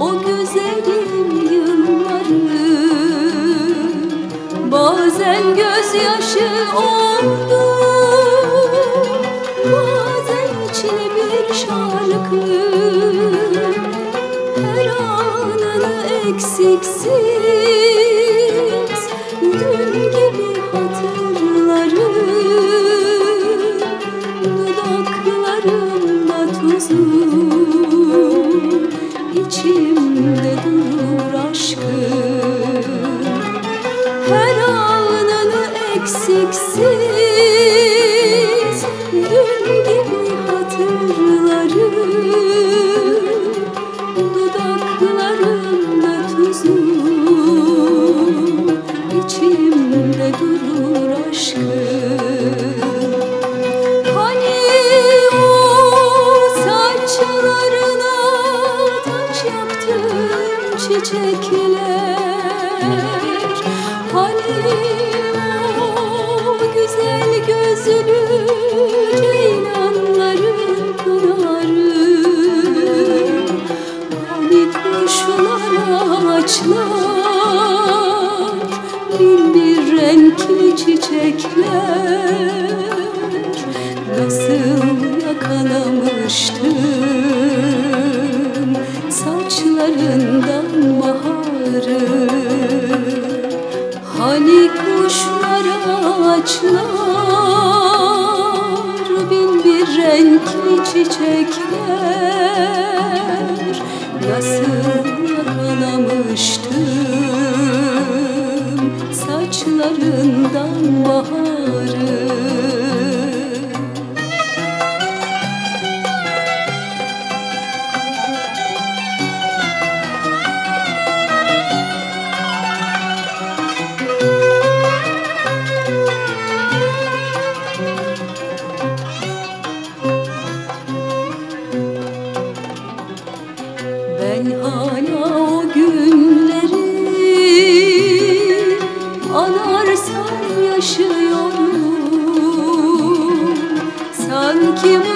o güzelim yılları Bazen gözyaşı oldu Bazen içine bir şarkı. Her anını eksiksiz Dün gibi hatırlarım. Dudaklarımda tuzum eksiksiz. Dün gibi hatırlarım Dudaklarımda tuzum içimde durur aşkım. Hani çiçekler Bin bir renkli çiçekler Nasıl yakalamıştım? Saçlarından baharı Hani kuşlar ağaçlar? Bin bir renkli çiçekler Nasıl yaşıyorum Sanki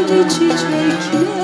açlar Bin bir renkli çiçekler